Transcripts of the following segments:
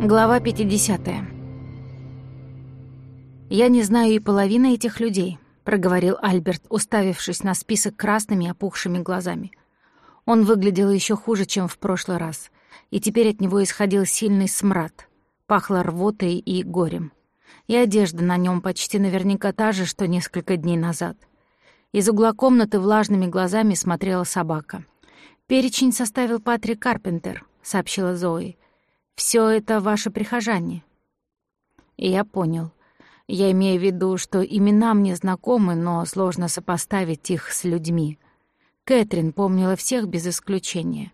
Глава 50. «Я не знаю и половины этих людей», — проговорил Альберт, уставившись на список красными опухшими глазами. Он выглядел еще хуже, чем в прошлый раз, и теперь от него исходил сильный смрад, пахло рвотой и горем. И одежда на нем почти наверняка та же, что несколько дней назад. Из угла комнаты влажными глазами смотрела собака. «Перечень составил Патрик Карпентер», — сообщила Зои. Все это ваши прихожане». Я понял. Я имею в виду, что имена мне знакомы, но сложно сопоставить их с людьми. Кэтрин помнила всех без исключения.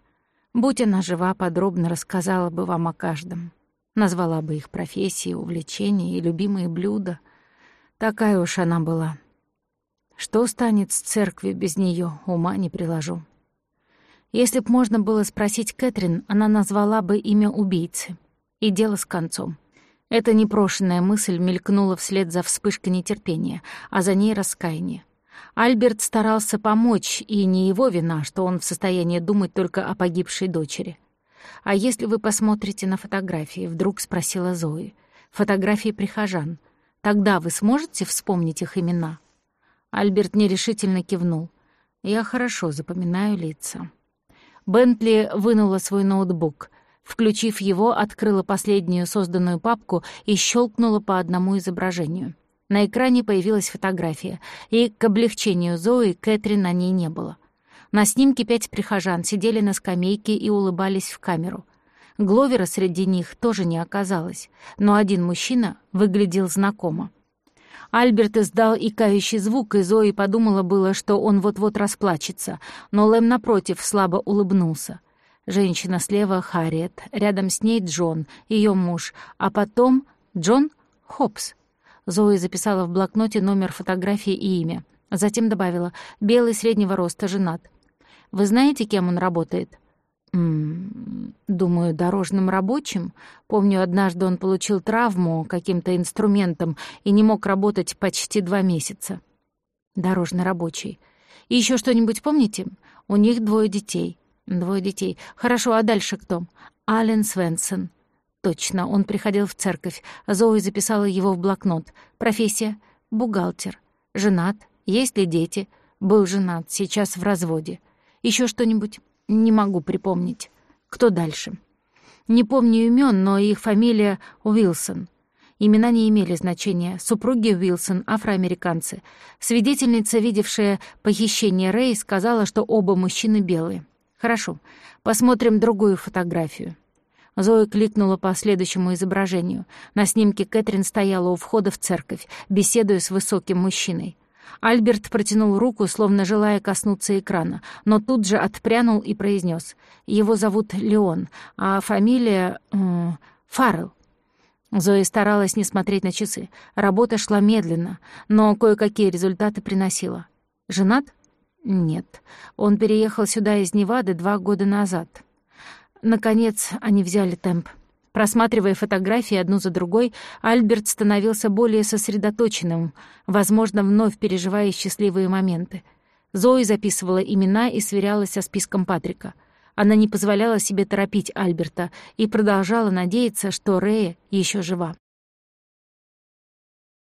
Будь она жива, подробно рассказала бы вам о каждом. Назвала бы их профессии, увлечения и любимые блюда. Такая уж она была. Что станет с церкви без нее, ума не приложу. Если б можно было спросить Кэтрин, она назвала бы имя убийцы. И дело с концом. Эта непрошенная мысль мелькнула вслед за вспышкой нетерпения, а за ней раскаяние. Альберт старался помочь, и не его вина, что он в состоянии думать только о погибшей дочери. «А если вы посмотрите на фотографии?» — вдруг спросила Зои. «Фотографии прихожан. Тогда вы сможете вспомнить их имена?» Альберт нерешительно кивнул. «Я хорошо запоминаю лица». Бентли вынула свой ноутбук. Включив его, открыла последнюю созданную папку и щелкнула по одному изображению. На экране появилась фотография, и, к облегчению Зои, Кэтрин на ней не было. На снимке пять прихожан сидели на скамейке и улыбались в камеру. Гловера среди них тоже не оказалось, но один мужчина выглядел знакомо. Альберт издал икающий звук, и Зои подумала было, что он вот-вот расплачется, но Лэм, напротив, слабо улыбнулся. Женщина слева — Харриет, рядом с ней Джон, ее муж, а потом Джон Хопс. Зои записала в блокноте номер фотографии и имя. Затем добавила «белый среднего роста, женат». «Вы знаете, кем он работает?» Думаю, дорожным рабочим. Помню, однажды он получил травму каким-то инструментом и не мог работать почти два месяца. Дорожный рабочий. И еще что-нибудь помните? У них двое детей. Двое детей. Хорошо, а дальше кто? Ален Свенсон. Точно, он приходил в церковь. Зои записала его в блокнот. Профессия — бухгалтер. Женат. Есть ли дети? Был женат, сейчас в разводе. Еще что-нибудь? Не могу припомнить. Кто дальше? Не помню имен, но их фамилия Уилсон. Имена не имели значения. Супруги Уилсон — афроамериканцы. Свидетельница, видевшая похищение Рэй, сказала, что оба мужчины белые. Хорошо, посмотрим другую фотографию. Зоя кликнула по следующему изображению. На снимке Кэтрин стояла у входа в церковь, беседуя с высоким мужчиной. Альберт протянул руку, словно желая коснуться экрана, но тут же отпрянул и произнес: «Его зовут Леон, а фамилия... Э, Фаррелл». Зоя старалась не смотреть на часы. Работа шла медленно, но кое-какие результаты приносила. «Женат?» «Нет. Он переехал сюда из Невады два года назад». Наконец, они взяли темп. Просматривая фотографии одну за другой, Альберт становился более сосредоточенным, возможно, вновь переживая счастливые моменты. Зои записывала имена и сверялась со списком Патрика. Она не позволяла себе торопить Альберта и продолжала надеяться, что Рея еще жива.